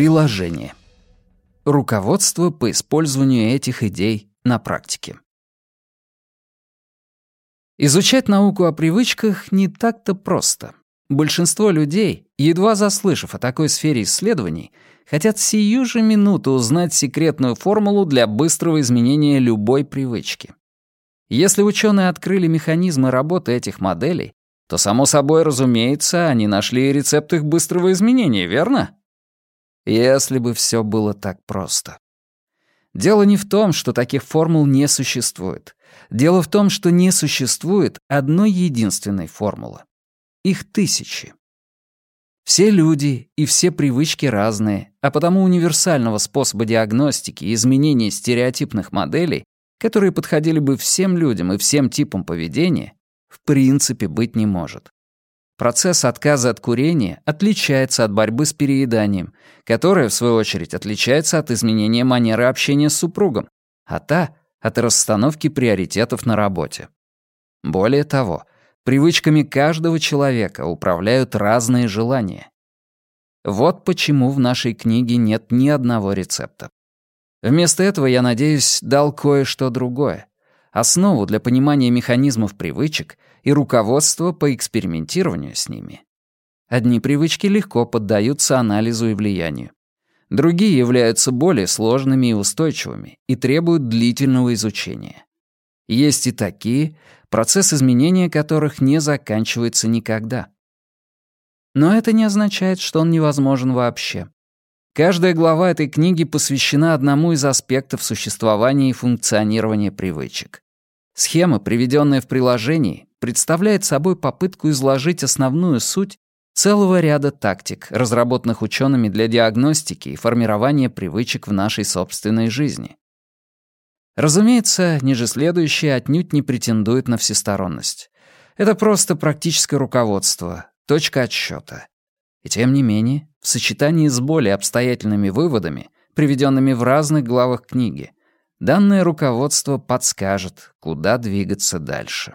Приложение. Руководство по использованию этих идей на практике. Изучать науку о привычках не так-то просто. Большинство людей, едва заслышав о такой сфере исследований, хотят сию же минуту узнать секретную формулу для быстрого изменения любой привычки. Если ученые открыли механизмы работы этих моделей, то, само собой разумеется, они нашли рецепт их быстрого изменения, верно? Если бы все было так просто. Дело не в том, что таких формул не существует. Дело в том, что не существует одной единственной формулы. Их тысячи. Все люди и все привычки разные, а потому универсального способа диагностики и изменения стереотипных моделей, которые подходили бы всем людям и всем типам поведения, в принципе быть не может. Процесс отказа от курения отличается от борьбы с перееданием, которая, в свою очередь, отличается от изменения манеры общения с супругом, а та — от расстановки приоритетов на работе. Более того, привычками каждого человека управляют разные желания. Вот почему в нашей книге нет ни одного рецепта. Вместо этого, я надеюсь, дал кое-что другое. Основу для понимания механизмов привычек — и руководство по экспериментированию с ними. Одни привычки легко поддаются анализу и влиянию. Другие являются более сложными и устойчивыми и требуют длительного изучения. Есть и такие, процесс изменения которых не заканчивается никогда. Но это не означает, что он невозможен вообще. Каждая глава этой книги посвящена одному из аспектов существования и функционирования привычек. Схема, приведенная в приложении, представляет собой попытку изложить основную суть целого ряда тактик, разработанных учеными для диагностики и формирования привычек в нашей собственной жизни. Разумеется, ниже следующее отнюдь не претендует на всесторонность. Это просто практическое руководство, точка отсчета. И тем не менее, в сочетании с более обстоятельными выводами, приведенными в разных главах книги, данное руководство подскажет, куда двигаться дальше.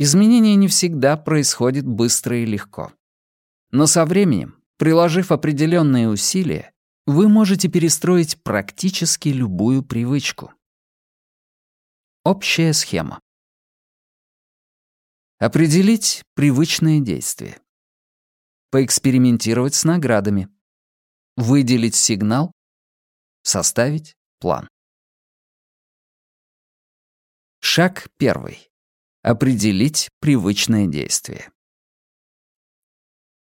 Изменение не всегда происходит быстро и легко. Но со временем, приложив определенные усилия, вы можете перестроить практически любую привычку. Общая схема. Определить привычное действие. Поэкспериментировать с наградами. Выделить сигнал. Составить план. Шаг первый. Определить привычное действие.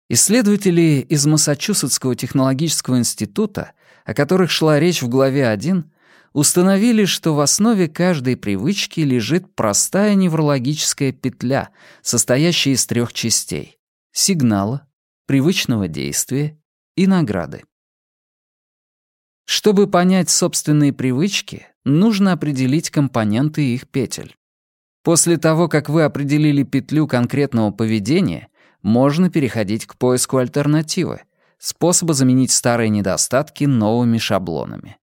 Исследователи из Массачусетского технологического института, о которых шла речь в главе 1, установили, что в основе каждой привычки лежит простая неврологическая петля, состоящая из трех частей — сигнала, привычного действия и награды. Чтобы понять собственные привычки, нужно определить компоненты их петель. После того, как вы определили петлю конкретного поведения, можно переходить к поиску альтернативы, способа заменить старые недостатки новыми шаблонами.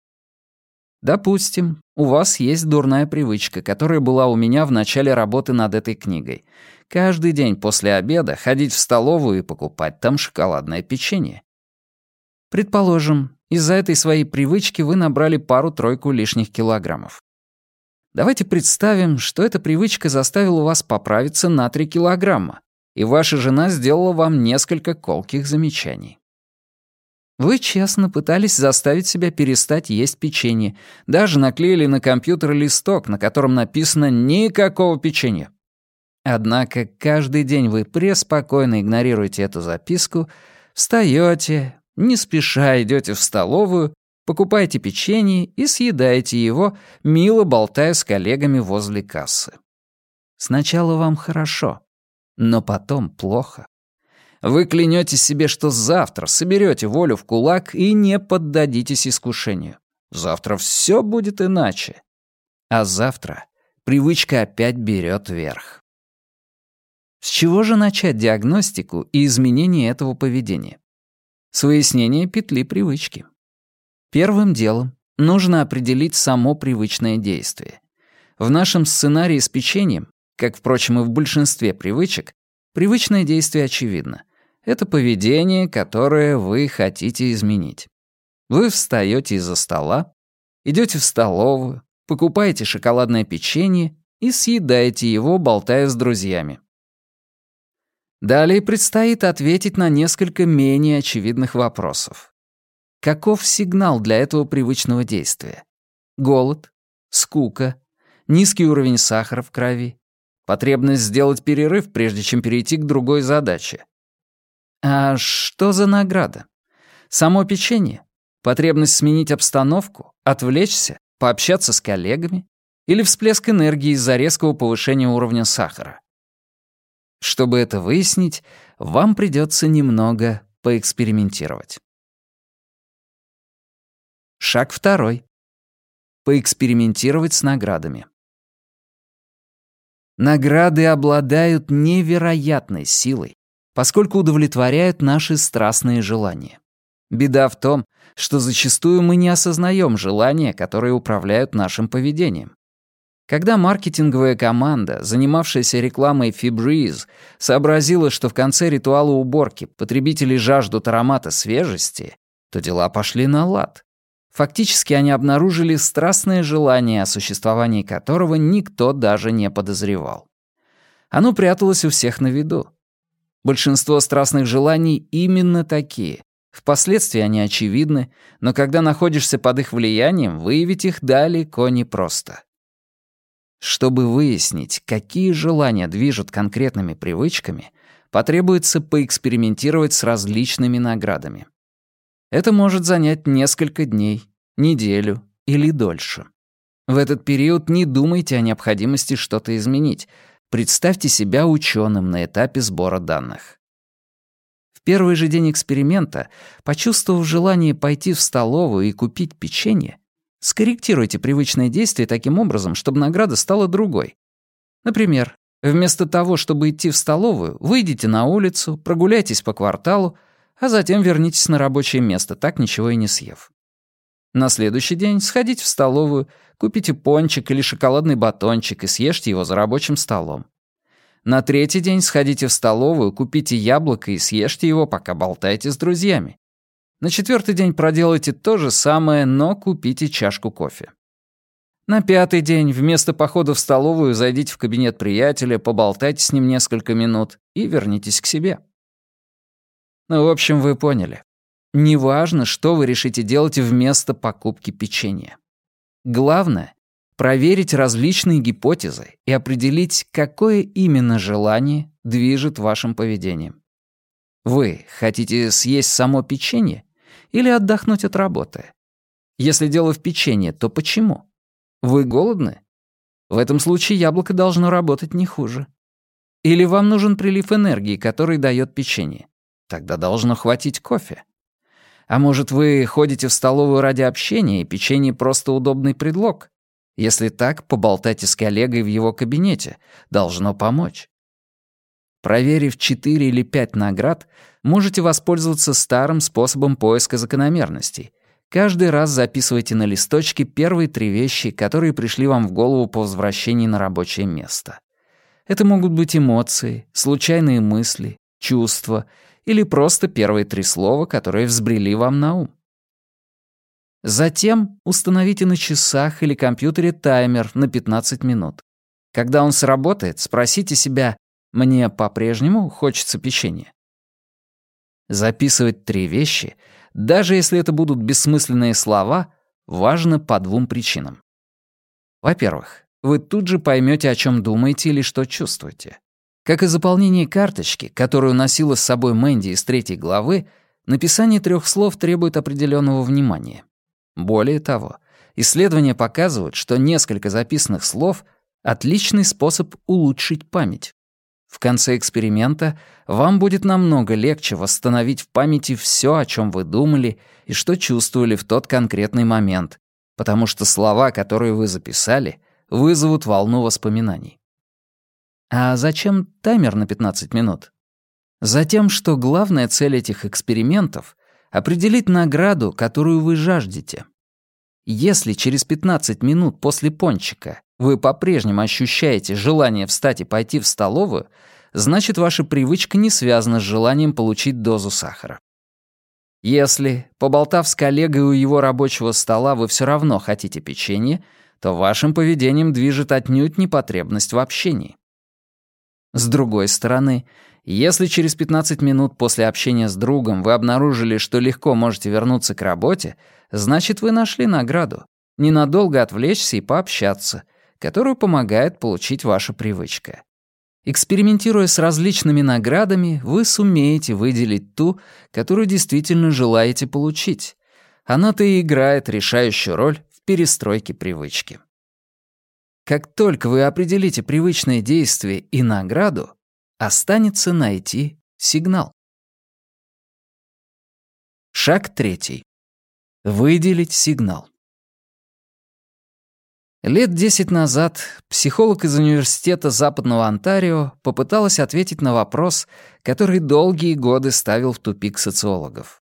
Допустим, у вас есть дурная привычка, которая была у меня в начале работы над этой книгой. Каждый день после обеда ходить в столовую и покупать там шоколадное печенье. Предположим, из-за этой своей привычки вы набрали пару-тройку лишних килограммов. Давайте представим, что эта привычка заставила вас поправиться на 3 килограмма, и ваша жена сделала вам несколько колких замечаний. Вы честно пытались заставить себя перестать есть печенье, даже наклеили на компьютер листок, на котором написано «никакого печенья». Однако каждый день вы преспокойно игнорируете эту записку, встаете, не спеша идете в столовую Покупайте печенье и съедайте его, мило болтая с коллегами возле кассы. Сначала вам хорошо, но потом плохо. Вы клянете себе, что завтра соберете волю в кулак и не поддадитесь искушению. Завтра все будет иначе. А завтра привычка опять берет верх. С чего же начать диагностику и изменение этого поведения? С выяснения петли привычки. Первым делом нужно определить само привычное действие. В нашем сценарии с печеньем, как, впрочем, и в большинстве привычек, привычное действие очевидно. Это поведение, которое вы хотите изменить. Вы встаете из-за стола, идете в столовую, покупаете шоколадное печенье и съедаете его, болтая с друзьями. Далее предстоит ответить на несколько менее очевидных вопросов. Каков сигнал для этого привычного действия? Голод, скука, низкий уровень сахара в крови, потребность сделать перерыв, прежде чем перейти к другой задаче. А что за награда? Само печенье? Потребность сменить обстановку, отвлечься, пообщаться с коллегами? Или всплеск энергии из-за резкого повышения уровня сахара? Чтобы это выяснить, вам придется немного поэкспериментировать. Шаг второй. Поэкспериментировать с наградами. Награды обладают невероятной силой, поскольку удовлетворяют наши страстные желания. Беда в том, что зачастую мы не осознаем желания, которые управляют нашим поведением. Когда маркетинговая команда, занимавшаяся рекламой Febreze, сообразила, что в конце ритуала уборки потребители жаждут аромата свежести, то дела пошли на лад. Фактически они обнаружили страстное желание, о существовании которого никто даже не подозревал. Оно пряталось у всех на виду. Большинство страстных желаний именно такие. Впоследствии они очевидны, но когда находишься под их влиянием, выявить их далеко не просто. Чтобы выяснить, какие желания движут конкретными привычками, потребуется поэкспериментировать с различными наградами — это может занять несколько дней, неделю или дольше. В этот период не думайте о необходимости что-то изменить. Представьте себя ученым на этапе сбора данных. В первый же день эксперимента, почувствовав желание пойти в столовую и купить печенье, скорректируйте привычное действие таким образом, чтобы награда стала другой. Например, вместо того, чтобы идти в столовую, выйдите на улицу, прогуляйтесь по кварталу, а затем вернитесь на рабочее место, так ничего и не съев. На следующий день сходите в столовую, купите пончик или шоколадный батончик и съешьте его за рабочим столом. На третий день сходите в столовую, купите яблоко и съешьте его, пока болтаете с друзьями. На четвертый день проделайте то же самое, но купите чашку кофе. На пятый день вместо похода в столовую зайдите в кабинет приятеля, поболтайте с ним несколько минут и вернитесь к себе. Ну, в общем, вы поняли. Неважно, что вы решите делать вместо покупки печенья. Главное — проверить различные гипотезы и определить, какое именно желание движет вашим поведением. Вы хотите съесть само печенье или отдохнуть от работы? Если дело в печенье, то почему? Вы голодны? В этом случае яблоко должно работать не хуже. Или вам нужен прилив энергии, который дает печенье? Тогда должно хватить кофе. А может, вы ходите в столовую ради общения, и печенье просто удобный предлог? Если так, поболтайте с коллегой в его кабинете. Должно помочь. Проверив 4 или 5 наград, можете воспользоваться старым способом поиска закономерностей. Каждый раз записывайте на листочке первые три вещи, которые пришли вам в голову по возвращении на рабочее место. Это могут быть эмоции, случайные мысли, чувства или просто первые три слова, которые взбрели вам на ум. Затем установите на часах или компьютере таймер на 15 минут. Когда он сработает, спросите себя, «Мне по-прежнему хочется печенья?» Записывать три вещи, даже если это будут бессмысленные слова, важно по двум причинам. Во-первых, вы тут же поймете, о чем думаете или что чувствуете. Как и заполнение карточки, которую носила с собой Мэнди из третьей главы, написание трех слов требует определенного внимания. Более того, исследования показывают, что несколько записанных слов — отличный способ улучшить память. В конце эксперимента вам будет намного легче восстановить в памяти все, о чем вы думали и что чувствовали в тот конкретный момент, потому что слова, которые вы записали, вызовут волну воспоминаний. А зачем таймер на 15 минут? Затем, что главная цель этих экспериментов — определить награду, которую вы жаждете. Если через 15 минут после пончика вы по-прежнему ощущаете желание встать и пойти в столовую, значит, ваша привычка не связана с желанием получить дозу сахара. Если, поболтав с коллегой у его рабочего стола, вы все равно хотите печенье, то вашим поведением движет отнюдь непотребность в общении. С другой стороны, если через 15 минут после общения с другом вы обнаружили, что легко можете вернуться к работе, значит, вы нашли награду. Ненадолго отвлечься и пообщаться, которую помогает получить ваша привычка. Экспериментируя с различными наградами, вы сумеете выделить ту, которую действительно желаете получить. Она-то и играет решающую роль в перестройке привычки. Как только вы определите привычное действие и награду, останется найти сигнал. Шаг третий. Выделить сигнал. Лет 10 назад психолог из университета Западного Онтарио попыталась ответить на вопрос, который долгие годы ставил в тупик социологов.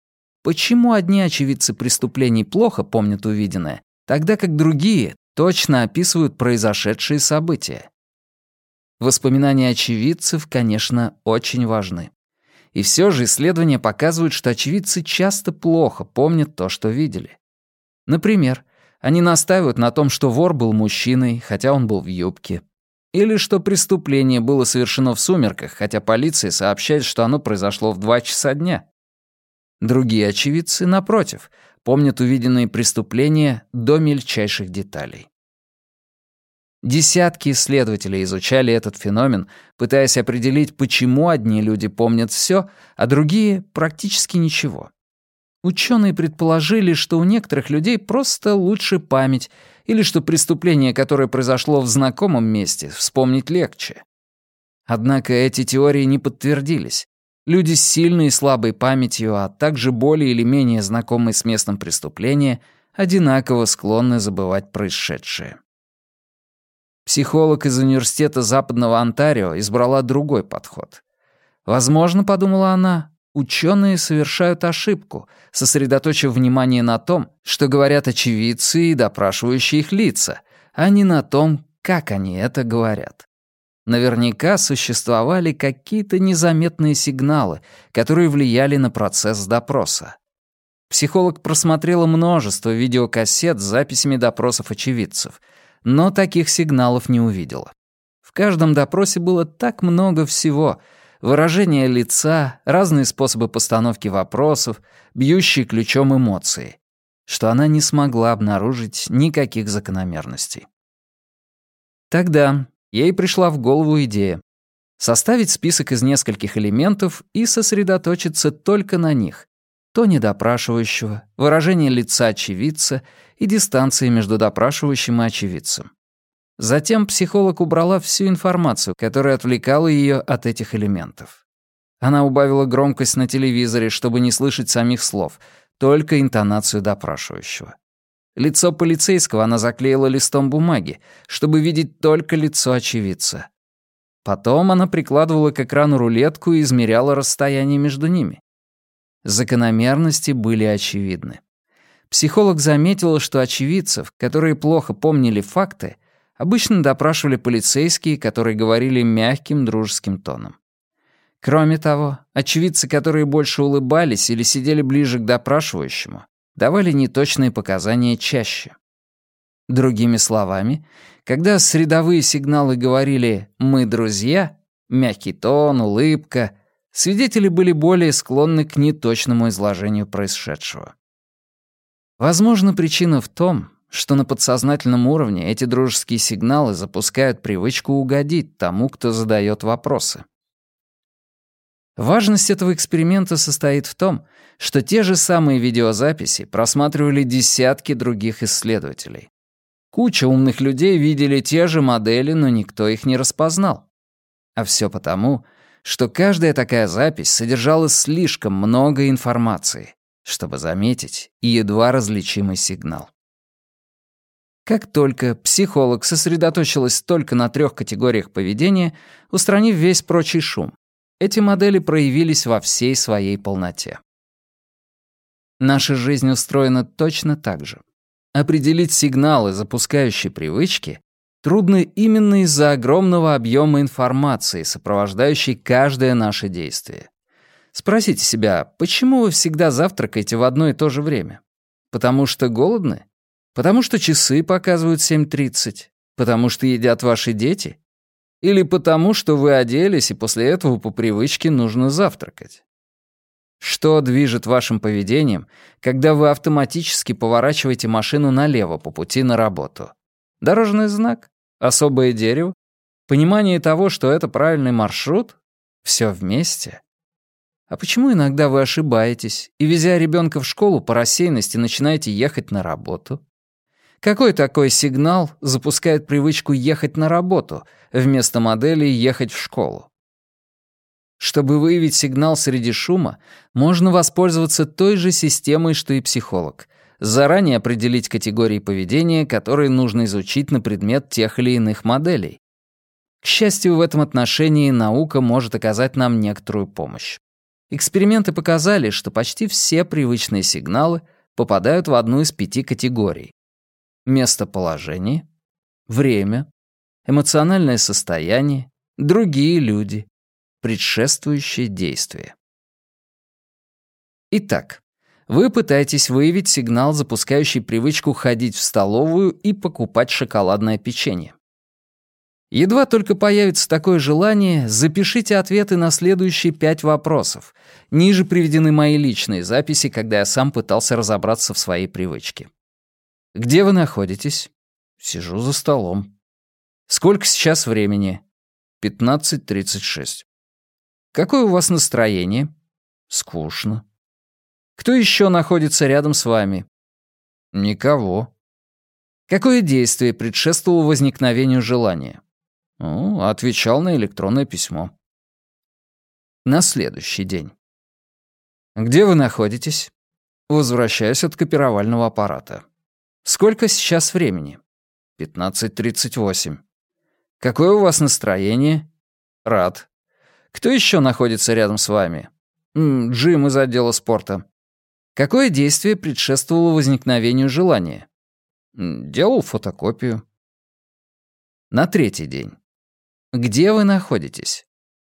Почему одни очевидцы преступлений плохо помнят увиденное, тогда как другие точно описывают произошедшие события. Воспоминания очевидцев, конечно, очень важны. И все же исследования показывают, что очевидцы часто плохо помнят то, что видели. Например, они настаивают на том, что вор был мужчиной, хотя он был в юбке. Или что преступление было совершено в сумерках, хотя полиция сообщает, что оно произошло в 2 часа дня. Другие очевидцы, напротив, помнят увиденные преступления до мельчайших деталей. Десятки исследователей изучали этот феномен, пытаясь определить, почему одни люди помнят все, а другие — практически ничего. Ученые предположили, что у некоторых людей просто лучше память, или что преступление, которое произошло в знакомом месте, вспомнить легче. Однако эти теории не подтвердились. Люди с сильной и слабой памятью, а также более или менее знакомые с местом преступления, одинаково склонны забывать происшедшее. Психолог из университета Западного Онтарио избрала другой подход. Возможно, подумала она, ученые совершают ошибку, сосредоточив внимание на том, что говорят очевидцы и допрашивающие их лица, а не на том, как они это говорят. Наверняка существовали какие-то незаметные сигналы, которые влияли на процесс допроса. Психолог просмотрела множество видеокассет с записями допросов очевидцев, но таких сигналов не увидела. В каждом допросе было так много всего — выражение лица, разные способы постановки вопросов, бьющие ключом эмоции, что она не смогла обнаружить никаких закономерностей. Тогда, Ей пришла в голову идея составить список из нескольких элементов и сосредоточиться только на них. То недопрашивающего, выражение лица очевидца и дистанции между допрашивающим и очевидцем. Затем психолог убрала всю информацию, которая отвлекала ее от этих элементов. Она убавила громкость на телевизоре, чтобы не слышать самих слов, только интонацию допрашивающего. Лицо полицейского она заклеила листом бумаги, чтобы видеть только лицо очевидца. Потом она прикладывала к экрану рулетку и измеряла расстояние между ними. Закономерности были очевидны. Психолог заметила, что очевидцев, которые плохо помнили факты, обычно допрашивали полицейские, которые говорили мягким дружеским тоном. Кроме того, очевидцы, которые больше улыбались или сидели ближе к допрашивающему, давали неточные показания чаще. Другими словами, когда средовые сигналы говорили «мы друзья», мягкий тон, улыбка, свидетели были более склонны к неточному изложению происшедшего. Возможно, причина в том, что на подсознательном уровне эти дружеские сигналы запускают привычку угодить тому, кто задает вопросы. Важность этого эксперимента состоит в том, что те же самые видеозаписи просматривали десятки других исследователей. Куча умных людей видели те же модели, но никто их не распознал. А все потому, что каждая такая запись содержала слишком много информации, чтобы заметить и едва различимый сигнал. Как только психолог сосредоточилась только на трех категориях поведения, устранив весь прочий шум, эти модели проявились во всей своей полноте. Наша жизнь устроена точно так же. Определить сигналы, запускающие привычки, трудно именно из-за огромного объема информации, сопровождающей каждое наше действие. Спросите себя, почему вы всегда завтракаете в одно и то же время? Потому что голодны? Потому что часы показывают 7.30? Потому что едят ваши дети? Или потому что вы оделись, и после этого по привычке нужно завтракать? Что движет вашим поведением, когда вы автоматически поворачиваете машину налево по пути на работу? Дорожный знак? Особое дерево? Понимание того, что это правильный маршрут? Все вместе? А почему иногда вы ошибаетесь и, везя ребенка в школу, по рассеянности начинаете ехать на работу? Какой такой сигнал запускает привычку ехать на работу вместо модели «ехать в школу»? Чтобы выявить сигнал среди шума, можно воспользоваться той же системой, что и психолог. Заранее определить категории поведения, которые нужно изучить на предмет тех или иных моделей. К счастью, в этом отношении наука может оказать нам некоторую помощь. Эксперименты показали, что почти все привычные сигналы попадают в одну из пяти категорий. Местоположение, время, эмоциональное состояние, другие люди, предшествующее действие. Итак, вы пытаетесь выявить сигнал, запускающий привычку ходить в столовую и покупать шоколадное печенье. Едва только появится такое желание, запишите ответы на следующие пять вопросов. Ниже приведены мои личные записи, когда я сам пытался разобраться в своей привычке. Где вы находитесь? Сижу за столом. Сколько сейчас времени? 15.36. Какое у вас настроение? Скучно. Кто еще находится рядом с вами? Никого. Какое действие предшествовало возникновению желания? Ну, отвечал на электронное письмо. На следующий день. Где вы находитесь? Возвращаюсь от копировального аппарата. Сколько сейчас времени? 15.38. Какое у вас настроение? Рад. Кто еще находится рядом с вами? М -м, Джим из отдела спорта. Какое действие предшествовало возникновению желания? М делал фотокопию. На третий день. Где вы находитесь?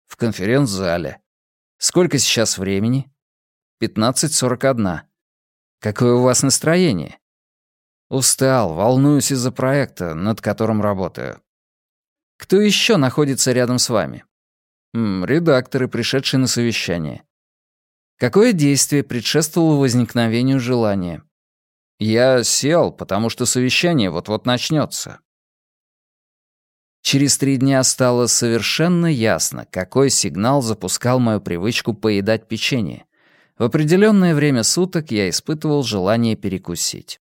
В конференц-зале. Сколько сейчас времени? 15.41. Какое у вас настроение? Устал, волнуюсь из-за проекта, над которым работаю. Кто еще находится рядом с вами? Редакторы, пришедшие на совещание. Какое действие предшествовало возникновению желания? Я сел, потому что совещание вот-вот начнется. Через три дня стало совершенно ясно, какой сигнал запускал мою привычку поедать печенье. В определенное время суток я испытывал желание перекусить.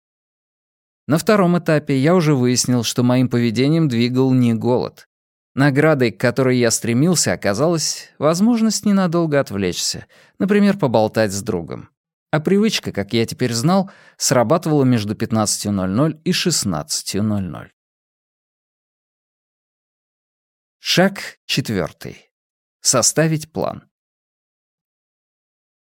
На втором этапе я уже выяснил, что моим поведением двигал не голод. Наградой, к которой я стремился, оказалась возможность ненадолго отвлечься, например, поболтать с другом. А привычка, как я теперь знал, срабатывала между 15.00 и 16.00. Шаг четвертый. Составить план.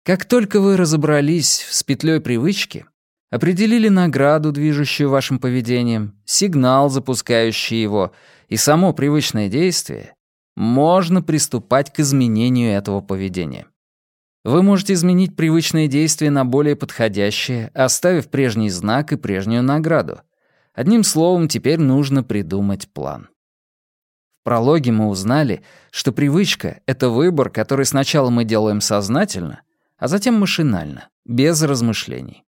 Как только вы разобрались с петлей привычки, определили награду, движущую вашим поведением, сигнал, запускающий его, и само привычное действие, можно приступать к изменению этого поведения. Вы можете изменить привычные действия на более подходящие, оставив прежний знак и прежнюю награду. Одним словом, теперь нужно придумать план. В прологе мы узнали, что привычка — это выбор, который сначала мы делаем сознательно, а затем машинально, без размышлений.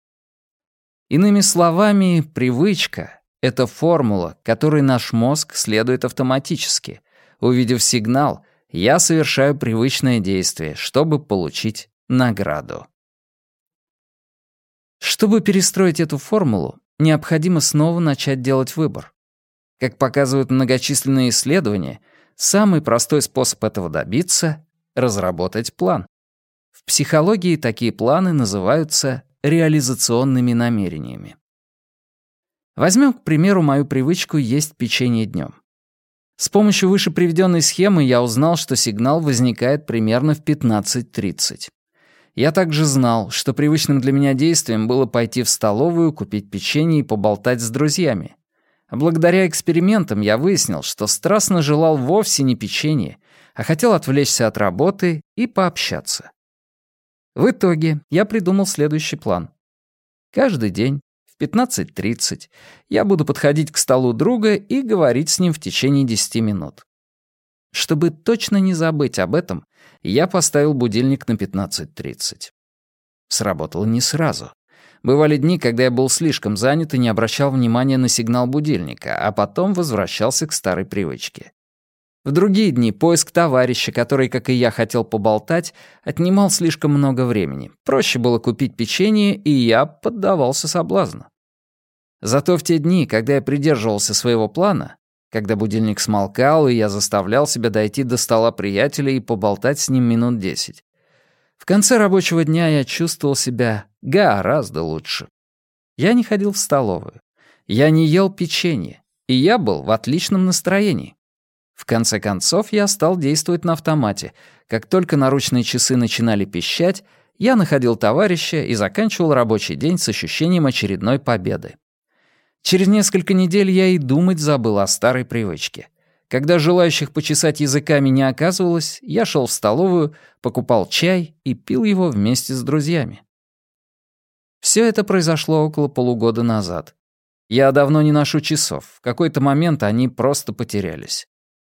Иными словами, привычка — это формула, которой наш мозг следует автоматически. Увидев сигнал, я совершаю привычное действие, чтобы получить награду. Чтобы перестроить эту формулу, необходимо снова начать делать выбор. Как показывают многочисленные исследования, самый простой способ этого добиться — разработать план. В психологии такие планы называются реализационными намерениями. Возьмем, к примеру, мою привычку есть печенье днем. С помощью выше приведенной схемы я узнал, что сигнал возникает примерно в 15.30. Я также знал, что привычным для меня действием было пойти в столовую, купить печенье и поболтать с друзьями. Благодаря экспериментам я выяснил, что страстно желал вовсе не печенье, а хотел отвлечься от работы и пообщаться. В итоге я придумал следующий план. Каждый день в 15.30 я буду подходить к столу друга и говорить с ним в течение 10 минут. Чтобы точно не забыть об этом, я поставил будильник на 15.30. Сработало не сразу. Бывали дни, когда я был слишком занят и не обращал внимания на сигнал будильника, а потом возвращался к старой привычке. В другие дни поиск товарища, который, как и я, хотел поболтать, отнимал слишком много времени. Проще было купить печенье, и я поддавался соблазну. Зато в те дни, когда я придерживался своего плана, когда будильник смолкал, и я заставлял себя дойти до стола приятеля и поболтать с ним минут десять, в конце рабочего дня я чувствовал себя гораздо лучше. Я не ходил в столовую, я не ел печенье, и я был в отличном настроении. В конце концов, я стал действовать на автомате. Как только наручные часы начинали пищать, я находил товарища и заканчивал рабочий день с ощущением очередной победы. Через несколько недель я и думать забыл о старой привычке. Когда желающих почесать языками не оказывалось, я шел в столовую, покупал чай и пил его вместе с друзьями. Все это произошло около полугода назад. Я давно не ношу часов, в какой-то момент они просто потерялись.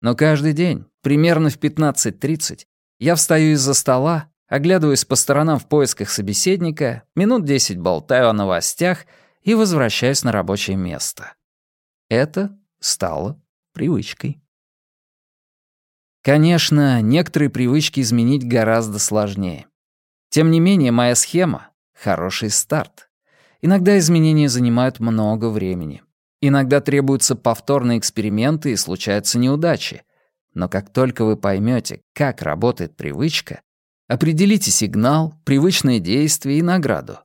Но каждый день, примерно в 15.30, я встаю из-за стола, оглядываюсь по сторонам в поисках собеседника, минут 10 болтаю о новостях и возвращаюсь на рабочее место. Это стало привычкой. Конечно, некоторые привычки изменить гораздо сложнее. Тем не менее, моя схема — хороший старт. Иногда изменения занимают много времени. Иногда требуются повторные эксперименты и случаются неудачи. Но как только вы поймете, как работает привычка, определите сигнал, привычное действие и награду.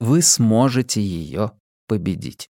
Вы сможете ее победить.